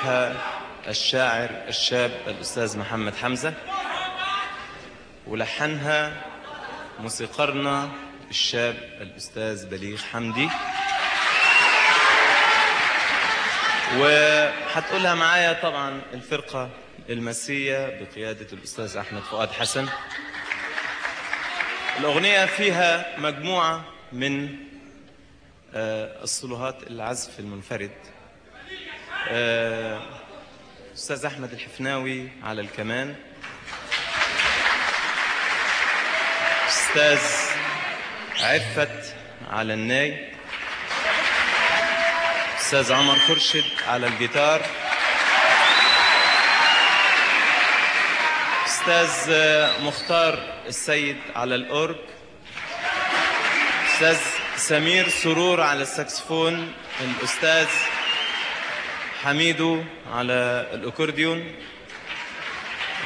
ألفها الشاعر الشاب الأستاذ محمد حمزة ولحنها موسيقارنا الشاب الأستاذ بليغ حمدي. وهتقولها معايا طبعا الفرقة المسية بقيادة الأستاذ أحمد فؤاد حسن. الأغنية فيها مجموعة من آه، الصلوهات العزف المنفرد. أستاذ أحمد الحفناوي على الكمان. أستاذ عفت على الناي. أستاذ عمر خرشد على الجيتار. أستاذ مختار السيد على الأورج. أستاذ سمير سرور على الساكسفون. الأستاذ حميدو على الأكورديون.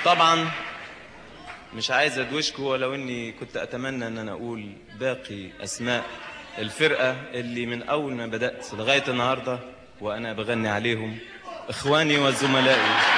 طبعا مش عايز ادوشكم ولو إني كنت أتمنى أن أنا أقول باقي أسماء الفرقة اللي من أول ما بدأت لغاية النهارده وأنا بغني عليهم إخواني وزملائي.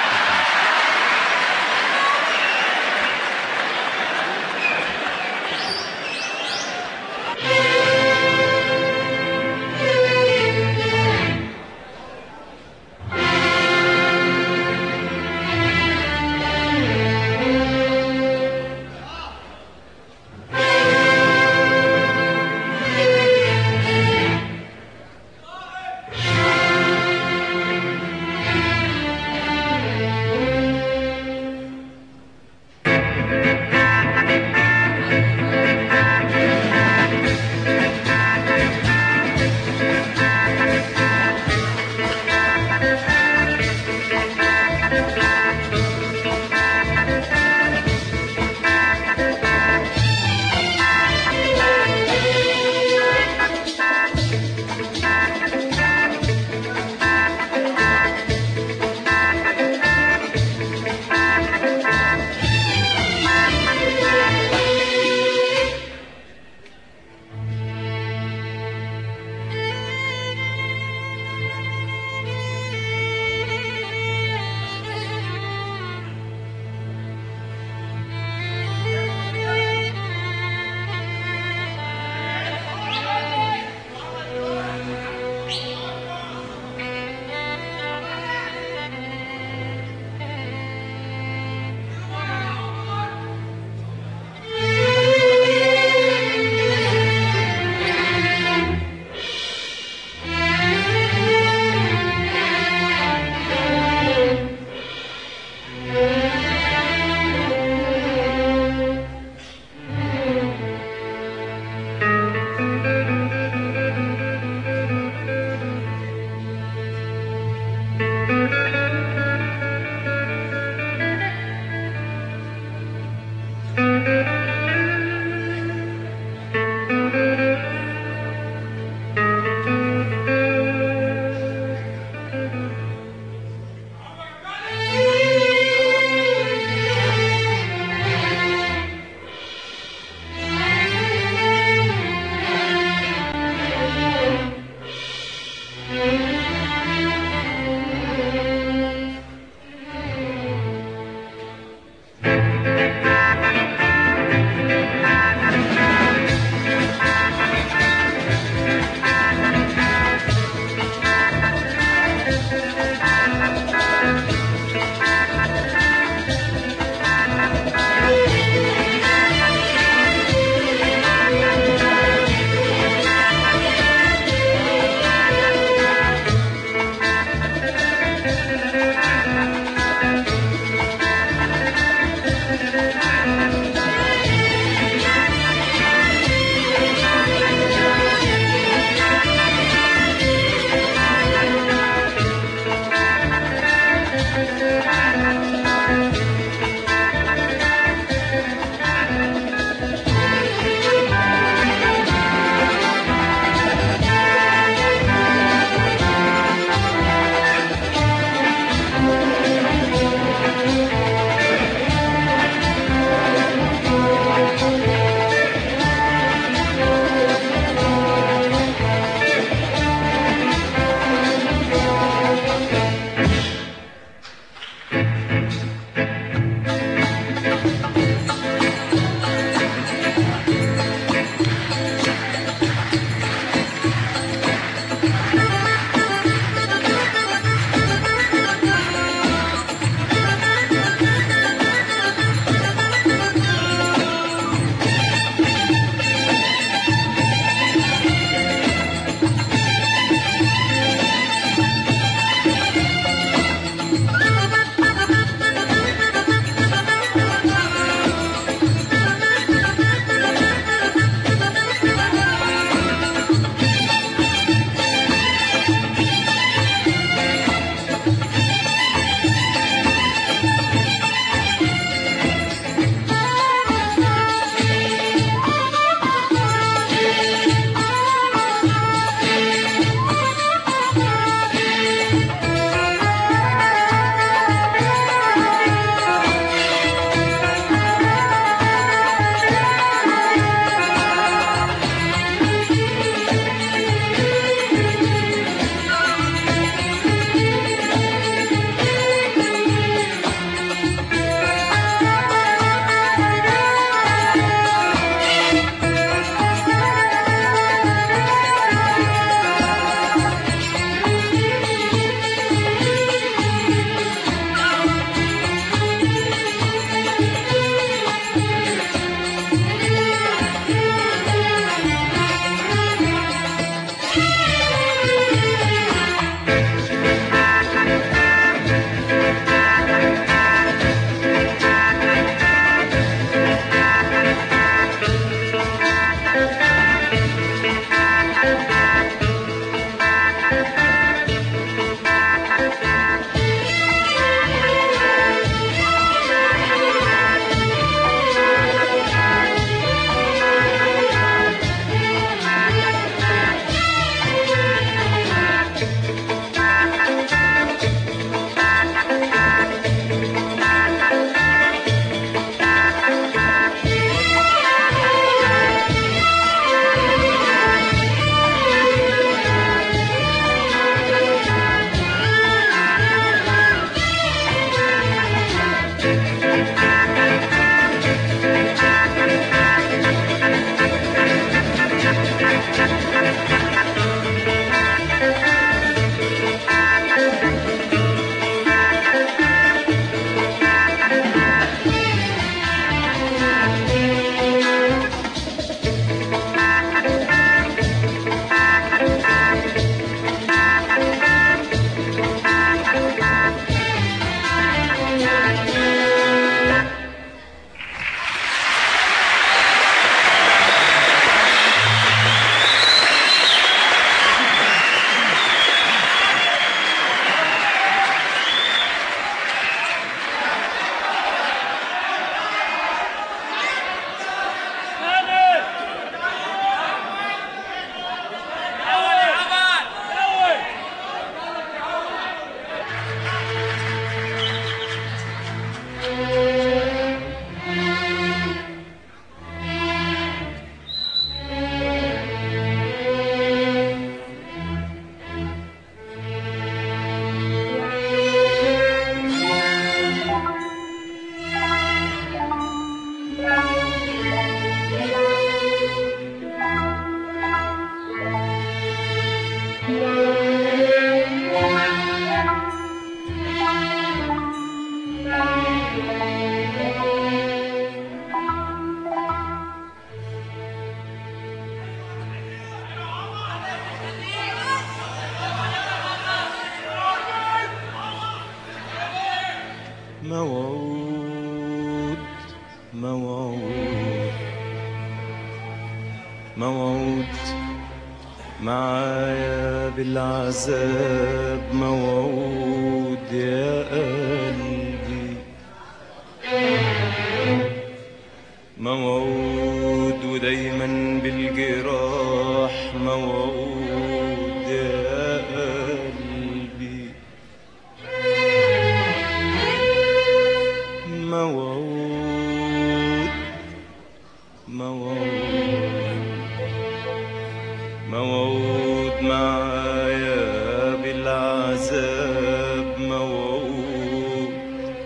موعود معايا بالعذاب موعود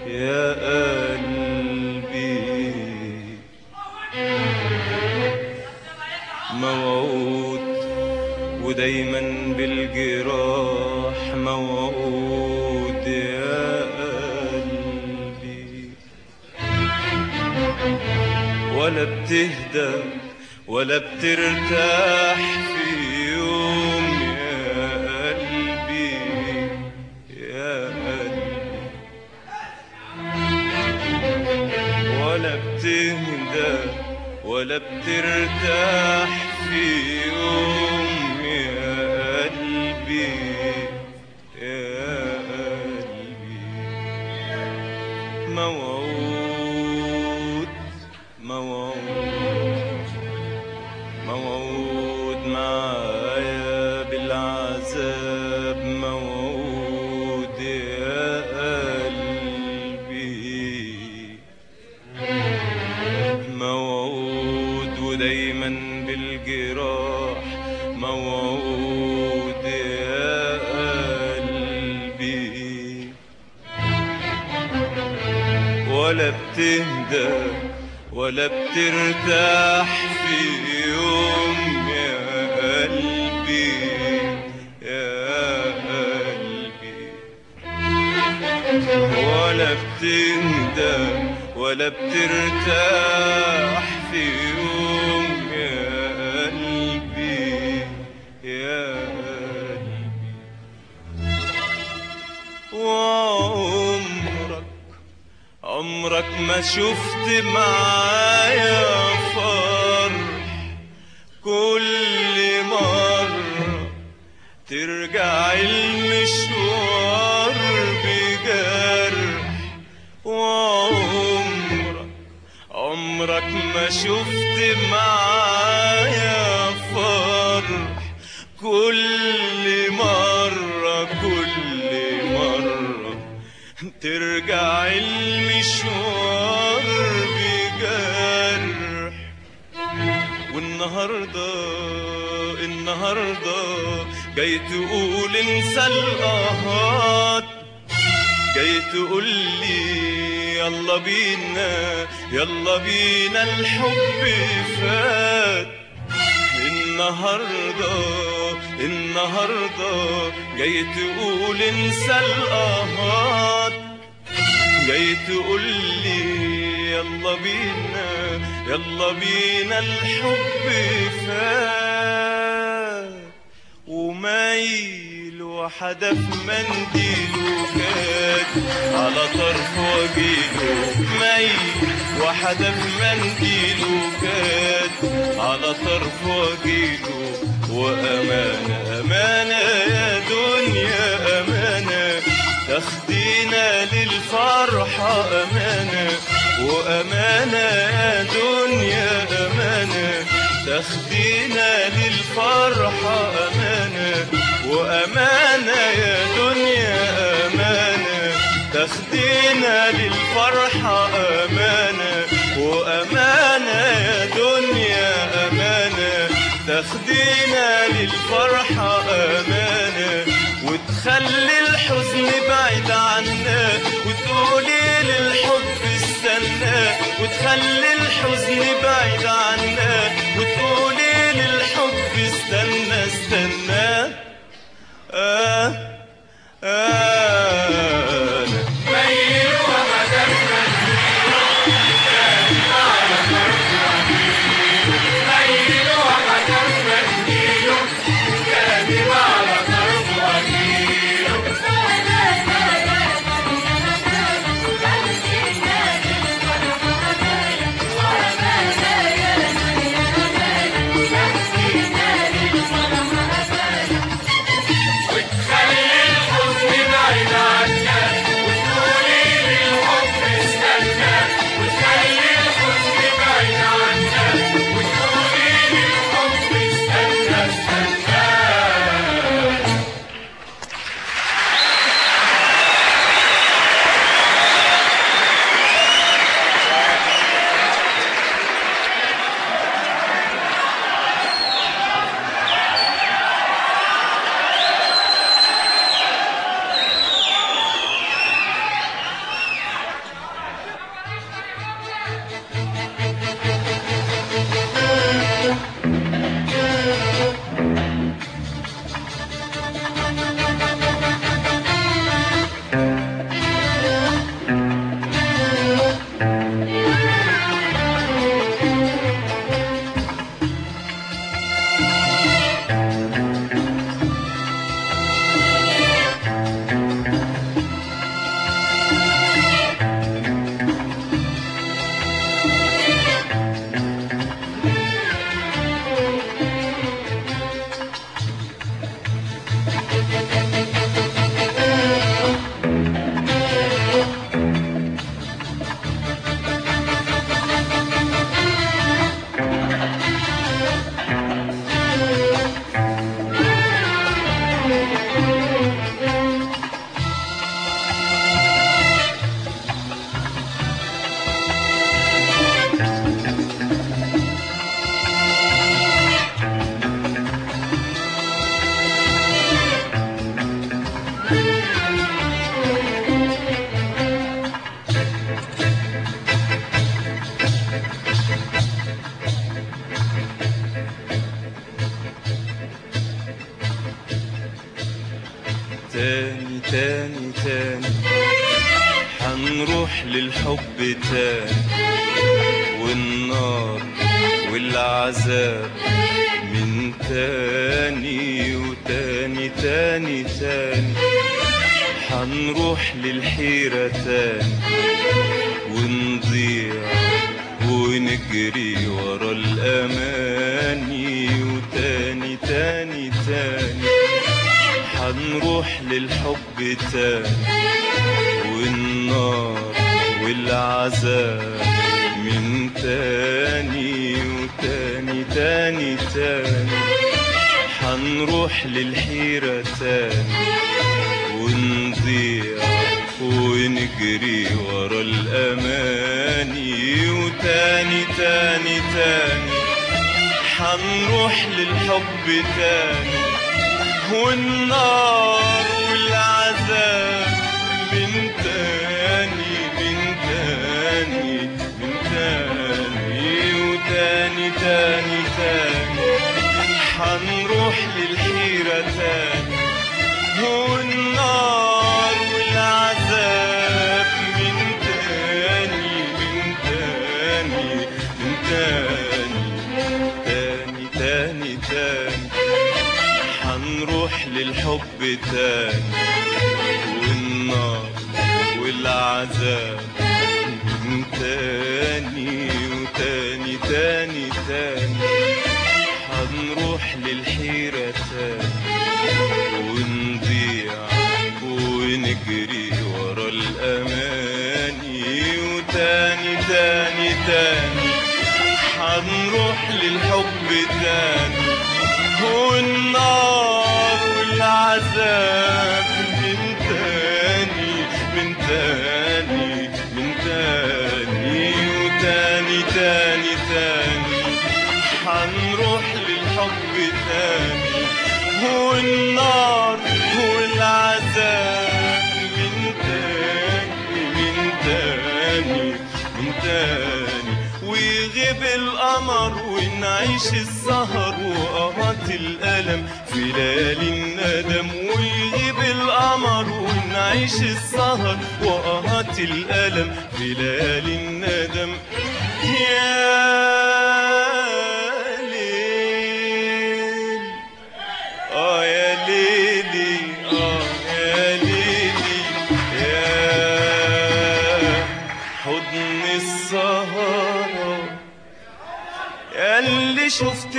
يا قلبي. موعود ودايما بالجراح موعود يا قلبي. ولا بتهدى ولا بترتاح. شفت معايا فرح كل مرة ترجع المشوار بجرح وعمرك عمرك ما شفت معايا فرح كل مرة كل مرة ترجع المشوار جاي تقول انسى القهات جاي تقول لي يلا بينا يلا بينا الحب فات. النهاردة النهاردة جاي تقول انسى القهات جاي تقول لي يلا بينا يلا بينا الحب فات. ومايل وحدف منديله كاد على طرف وجيله. مايل وحدف منديله كاد على طرف وجيله. وأمانة أمانة يا دنيا أمانة. تاخدينا للفرحة أمانة. وأمانة يا دنيا أمانة. تاخدينا للفرحة أمانة وأمانة يا دنيا أمانة تاخدينا للفرحة أمانة. وأمانة يا دنيا أمانة تاخدينا للفرحة أمانة. وتخلي الحزن بعيد عنا وتقولي للحب استنى. وتخلي الحزن بعيد عنا آه تاني تاني. حنروح للحب تاني. والنار والعذاب من تاني وتاني تاني تاني. حنروح للحيرة تاني. ونضيع ونجري ورا الأماني. وتاني تاني تاني. حنروح للحب تاني. والنار والعذاب من تاني من تاني من تاني وتاني تاني تاني. حنروح للحيرة تاني. للحب تاني والنار والعذاب. والعذاب من تاني من تاني من تاني. ويغيب القمر ونعيش السهر وقهات الألم. في ليالي الندم ويغيب القمر ونعيش السهر وقهات الألم. في ليالي الندم. يا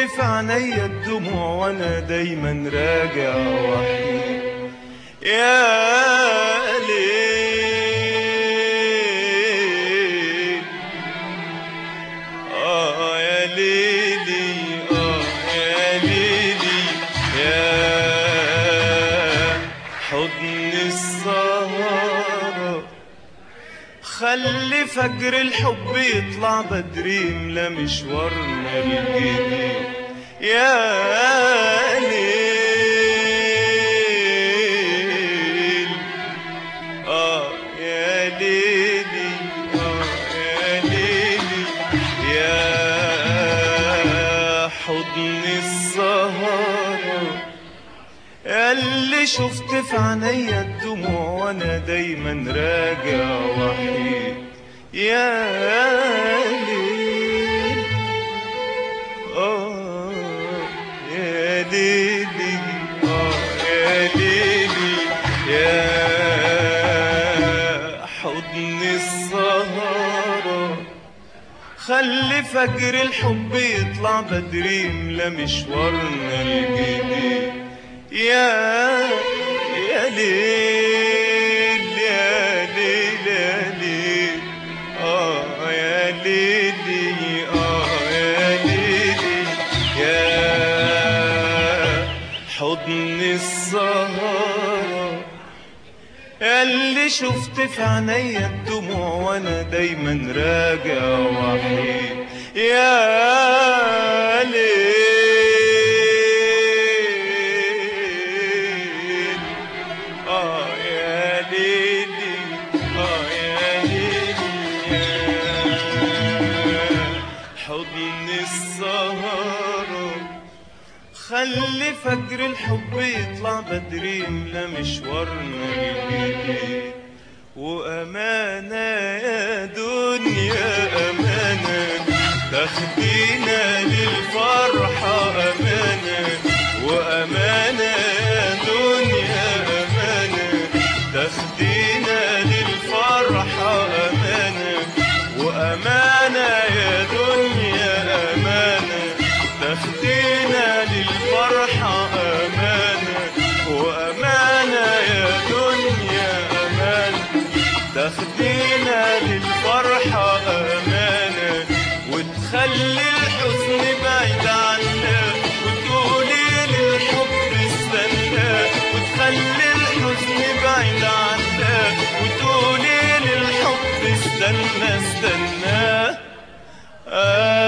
شفت في الدموع وأنا دايما راجع وحيد يا ليل آه يا ليلي آه يا ليلي يا حضن السهرة. خلي فجر الحب يطلع بدري يملى مشوارنا الجديد. يا ليل آه يا ليلي آه يا ليلي. يا حضن اللي شفت في عينيا الدموع وأنا دايما راجع وحيد. يا ليل يا ليلي يا. حضن السهرة. خلي فجر الحب يطلع بدري يملى مشوارنا الجديد. يا يا ليل. شفت في عينيا الدموع وأنا دايما راجع وحيد. يا آه يا ليلي. آه يا حضن خلي فجر الحب يطلع بدري يملى مشوارنا الجديد وأمانة يا دنيا أمانة تخدي استنى استنى آه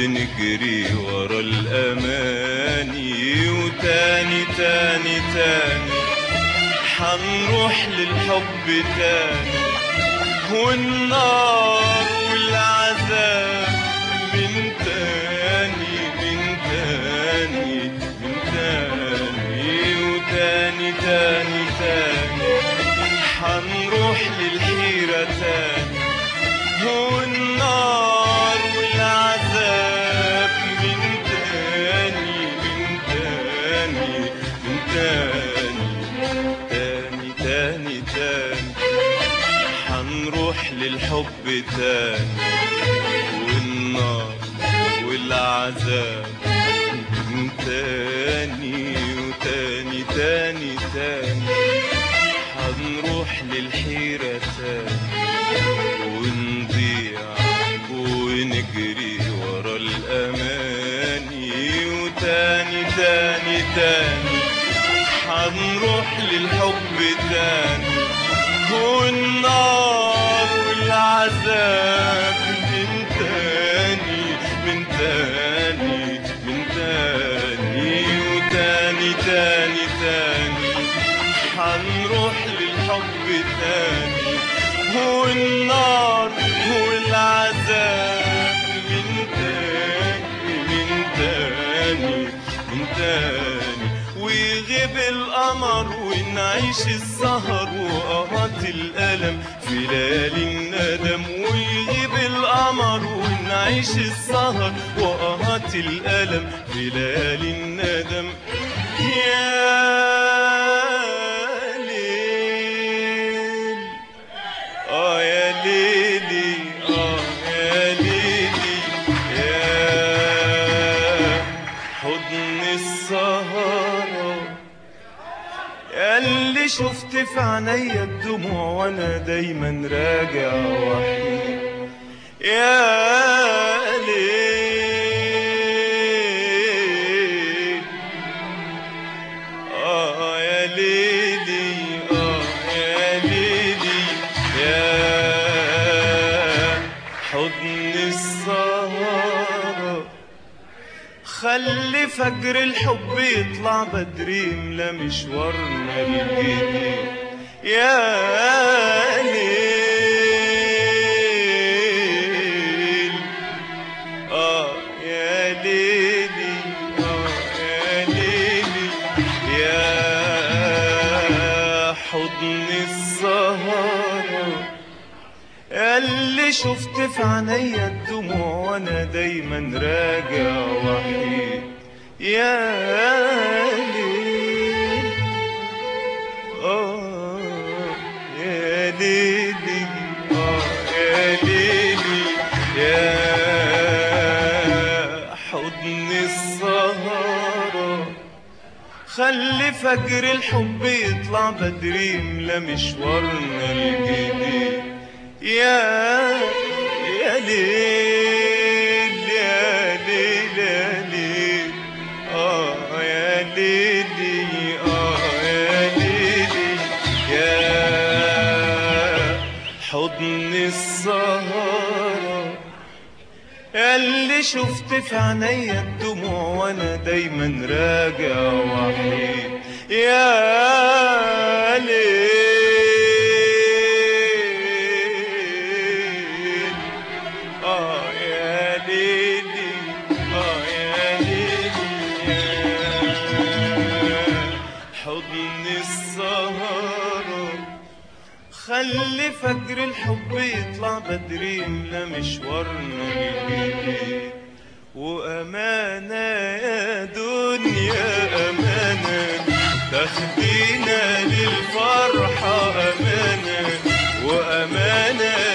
ونجري ورا الأماني وتاني تاني تاني. حنروح للحب تاني. والنار والعذاب من تاني من تاني من تاني. وتاني تاني تاني. حنروح تاني والنار والعذاب تاني وتاني تاني تاني. هنروح للحيرة تاني ونضيع ونجري ورا الأماني وتاني تاني تاني. هنروح للحب تاني والعذاب من تاني من تاني من تاني وتاني تاني تاني. هنروح للحب تاني. والنار والعذاب من تاني من تاني من تاني. ويغيب القمر ونعيش السهر وقهات الألم. ليالي الندم ويغيب القمر ونعيش السهر وقهات الألم. ليالي الندم. يا في عينيا الدموع وأنا دايما راجع وحيد يا آه يا ليلي آه يا ليلي. يا حضن السهرة. خلي فجر الحب يطلع بدري يملى مشوارنا الجديد يا ليل. آه يا ليلي آه يا ليلي. يا حضن السهرة. اللي شفت في عينيا الدموع وأنا دايما راجع وحيد. يا خلي فجر الحب يطلع بدري يملى مشوارنا الجديد يا يا ليل يا ليل يا ليل. آه يا ليلي آه يا ليلي يا حضن السهرة. اللي شفت في عينيا وأنا دايما راجع وحيد يا آه يا ليلي. آه يا ليلي. حضن السهره خلي فجر الحب يطلع بدري يملى مشوارنا الجديد وأمانة يا دنيا أمانة. تاخدينا للفرحة أمانة. وأمانة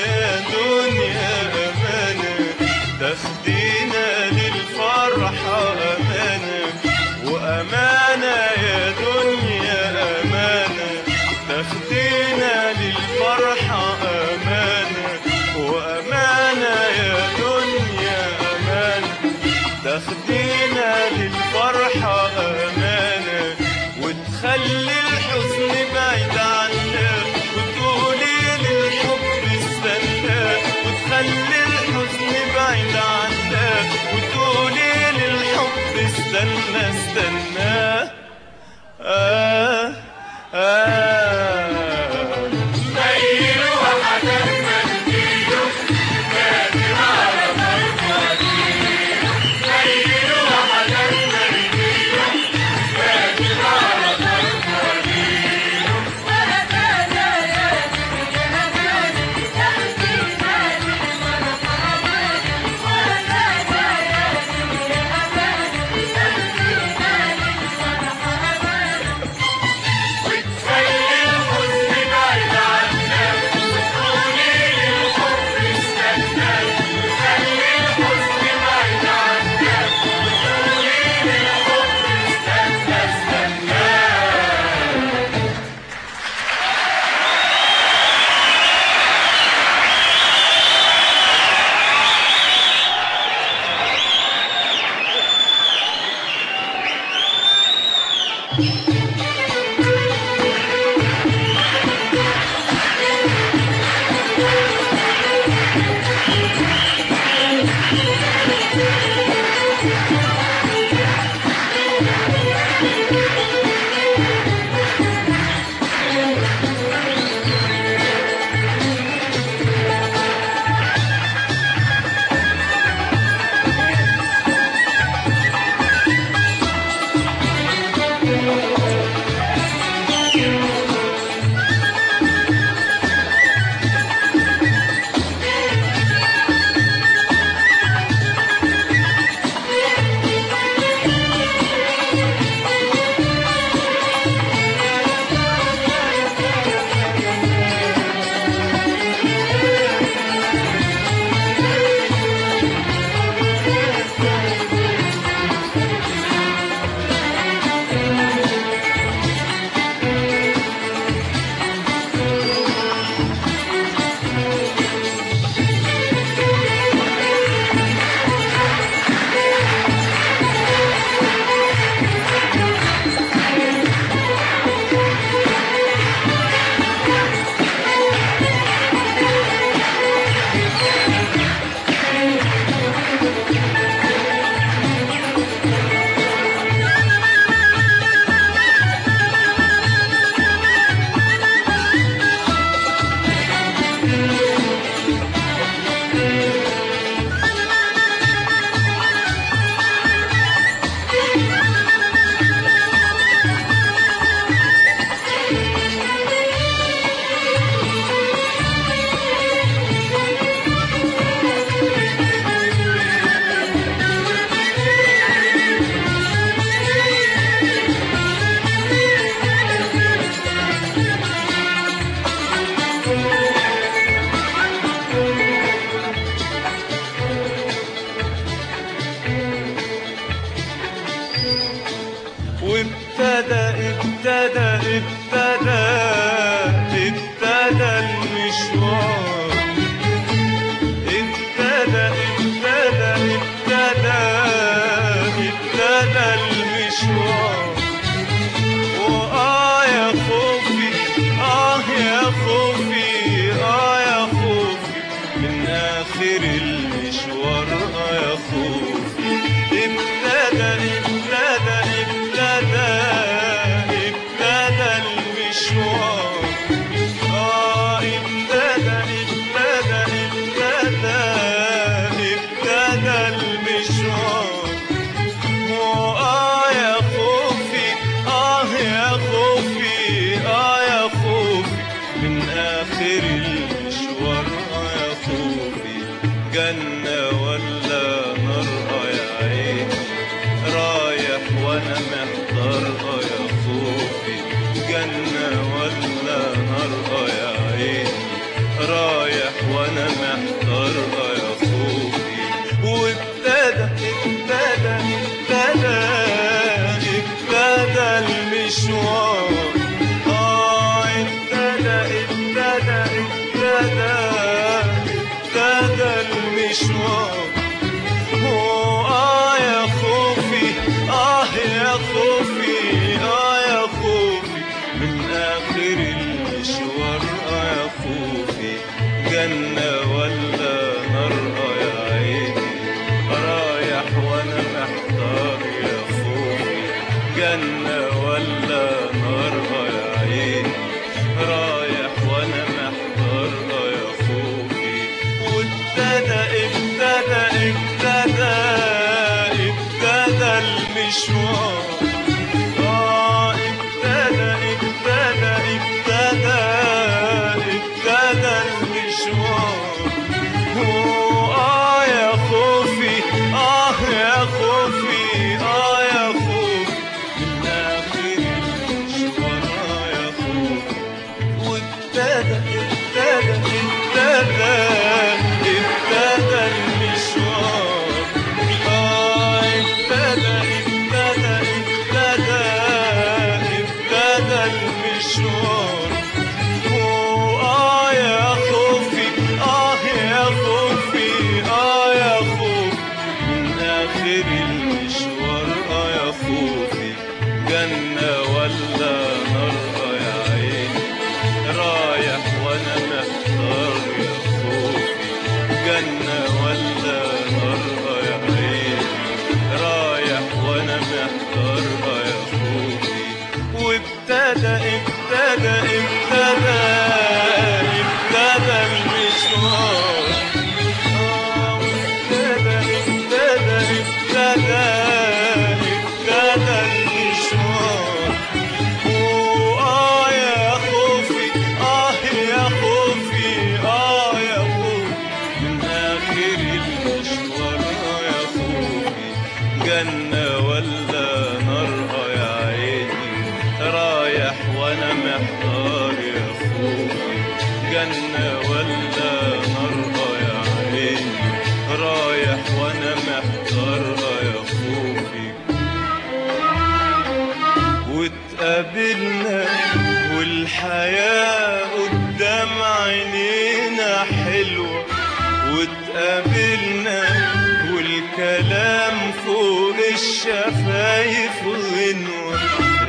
الشفايف غنوة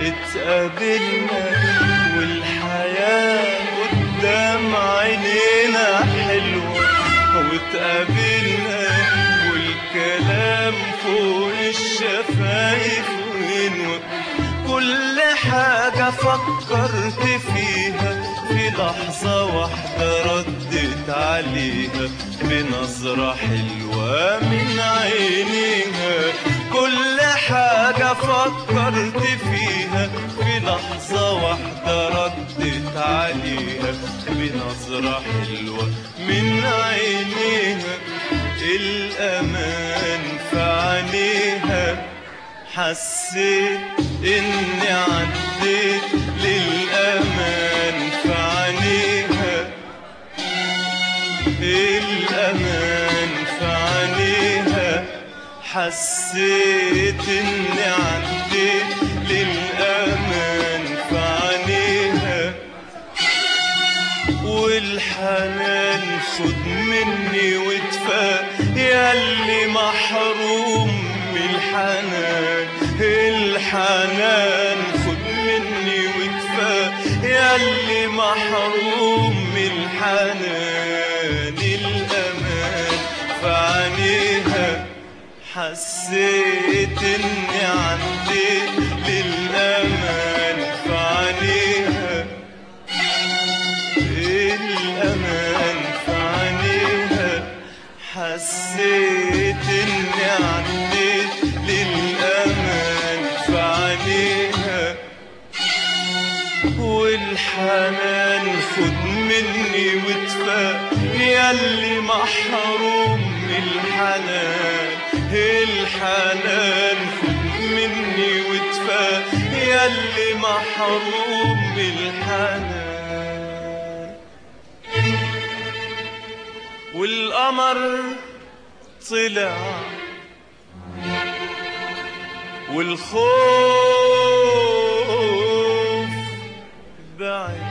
اتقابلنا والحياة قدام عينينا حلوة واتقابلنا والكلام فوق الشفايف غنوة كل حاجة فكرت فيها في لحظة واحدة ردت عليها بنظرة حلوة من عينيها. كل حاجة فكرت فيها في لحظة واحدة ردت عليها بنظرة حلوة من عينيها. الأمان في عينيها. حسيت إني عديت للأمان في عينيها. عينيها حسيت إني عديت للامان في عينيها والحنان خد مني وادفى ياللي محروم من الحنان. الحنان خد مني وادفى ياللي محروم من الحنان. حسيت إني عديت للأمان في عينيها الأمان في عينيها حسيت إني عديت للأمان في عينيها والحنان خد مني وادفى ياللي محروم من الحنان. الحنان خد مني وادفى ياللي محروم من الحنان. والقمر طلع والخوف بعد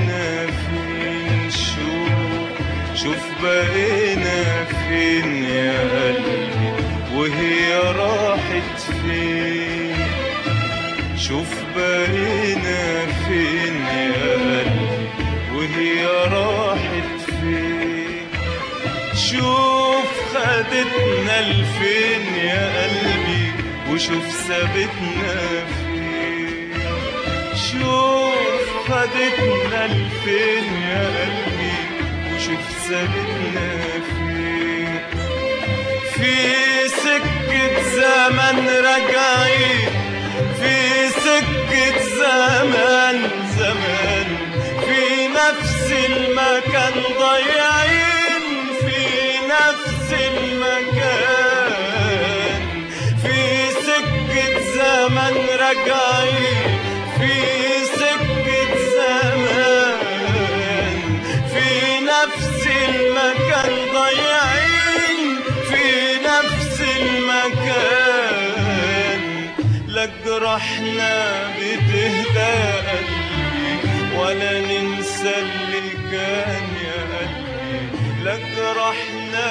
بقينا فين شوف شوف بقينا فين يا قلبي وهي راحت فين شوف بقينا فين يا قلبي وهي راحت فين شوف خدتنا لفين يا قلبي وشوف سابتنا فين. شوف خدتنا لفين يا قلبي وشوف سابتنا فين في سكة زمن راجعين في سكة زمان زمان في نفس المكان ضايعين في نفس المكان. في سكة زمن راجعين لا جرحنا بتهدى قلبي ولا ننسى اللي كان يا قلبي لا جرحنا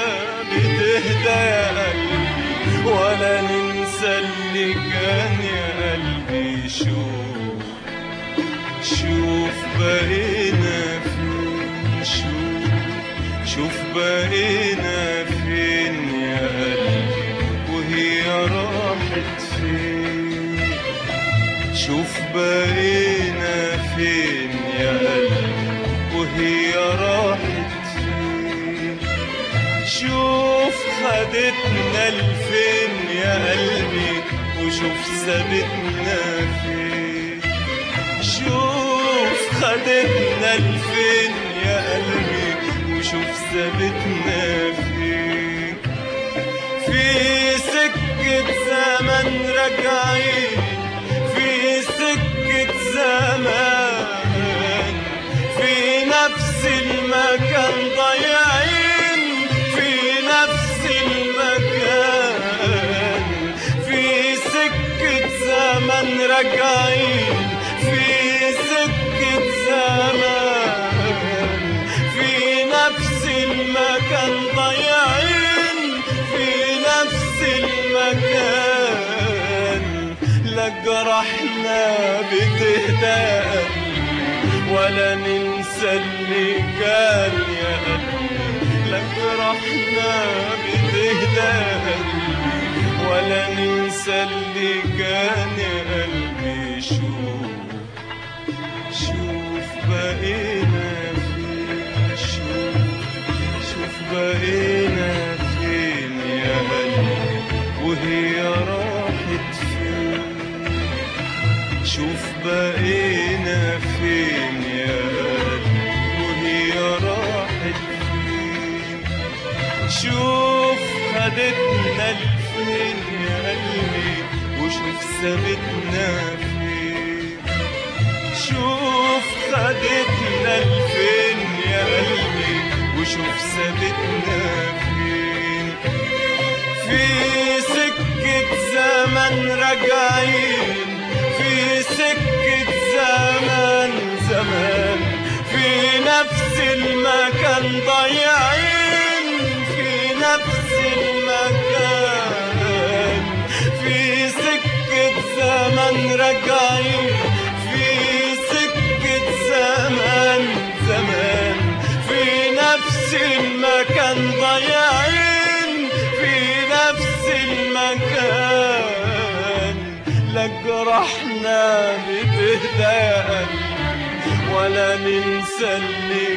بتهدى يا قلبي ولا ننسى اللي كان يا قلبي شوف شوف بقينا فين شوف شوف بقينا بقينا فين يا قلبي وهي راحت. فين شوف خدتنا لفين يا قلبي وشوف سابتنا فين. شوف خدتنا لفين يا قلبي وشوف سابتنا فين. في سكة زمن راجعين سكة زمان. في نفس المكان ضايعين. في نفس المكان. في سكة زمن راجعين. في سكة زمان. في نفس المكان ضايعين. في نفس المكان. لا جرحنا بتهدى ولا ننسى اللي كان يا قلبي لا جرحنا بتهدى ولا ننسى اللي كان يا قلبي شوف شوف بقينا فين شوف شوف بقينا فين يا قلبي وهي راحت بقينا فين يا قلبي؟ وهي راحت فين؟ شوف خدتنا لفين يا قلبي؟ وشوف سابتنا فين؟ شوف خدتنا لفين يا قلبي؟ وشوف سابتنا فين؟ في سكة زمن راجعين نفس المكان ضايعين في نفس المكان في سكة زمن راجعين في سكة زمان زمان في نفس المكان ضايعين في نفس المكان. لا جرحنا بتهدى ولا ننسى اللي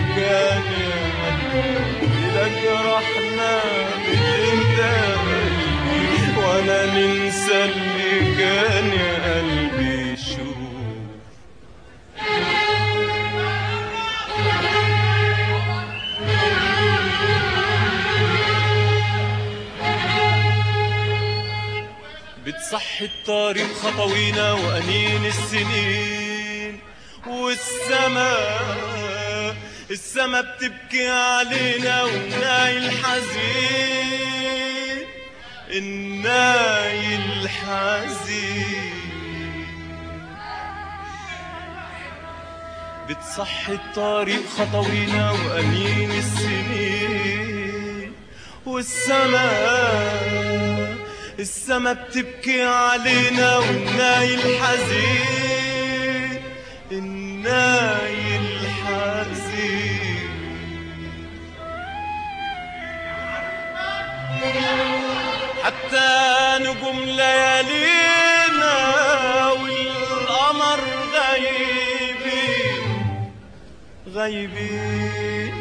بتصحي الطريق خطوينا وأنين السنين والسماء السما بتبكي علينا والناي الحزين الناي الحزين. بتصحي الطريق خطوينا وأنين السنين والسماء السما بتبكي علينا والناي الحزين الناي حتى نجوم ليالينا والقمر غايبين غايبين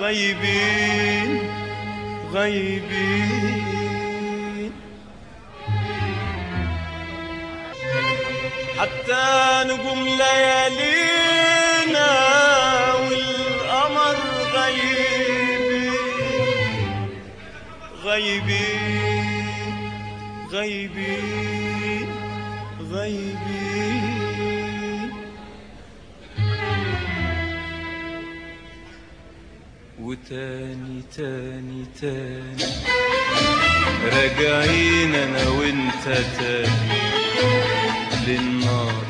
غايبين غايبين حتى نجوم ليالينا غايبين غايبين غايبين وتاني تاني تاني. راجعين أنا وانت تاني. للنار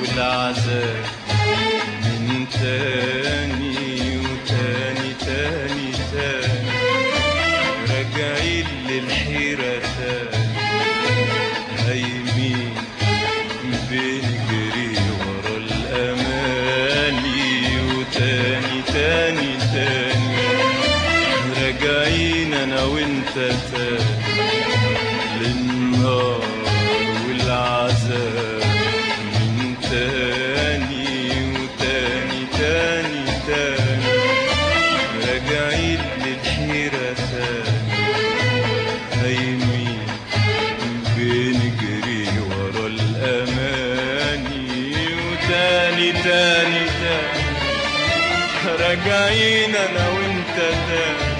والعذاب من تاني. تاني للنار والعذاب من تاني وتاني تاني تاني راجعين للحيرة تاني هايمين بنجري ورا الأماني وتاني تاني تاني. راجعين أنا وأنت تاني.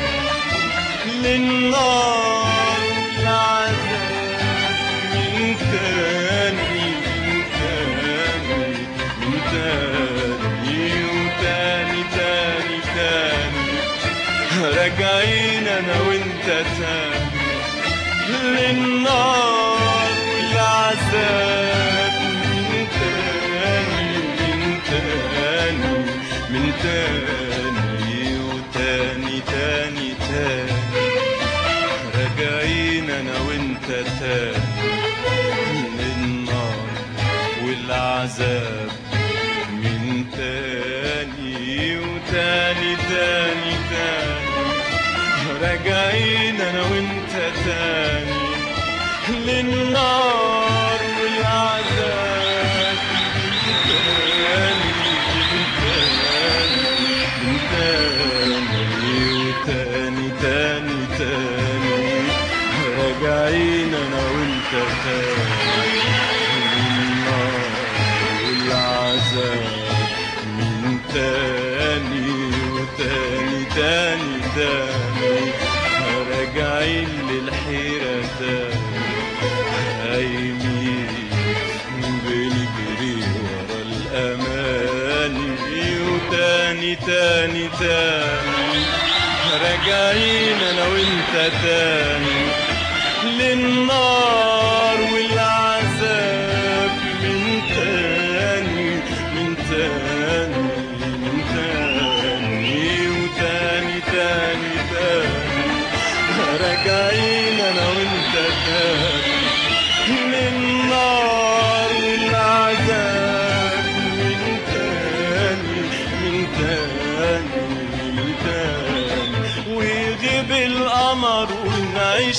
للنار والعذاب من تاني من تاني من تاني وتاني تاني تاني. راجعين أنا وأنت تاني. للنار والعذاب من تاني من تاني من تاني وتاني تاني تاني. تاني للنار والعذاب من تاني وتاني تاني تاني. راجعين أنا وأنت تاني. للنار. تاني تاني. راجعين أنا وأنت تاني. للنار.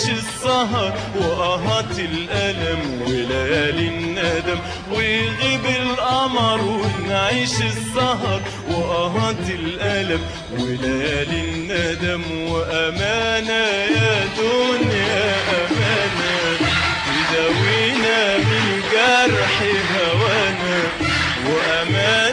ونعيش السهر وقهات الألم وليالي الندم ويغيب القمر ونعيش السهر وآهات الألم وليالي الندم وأمانة يا دنيا أمانة تداوينا من جرح هوانا وأمانة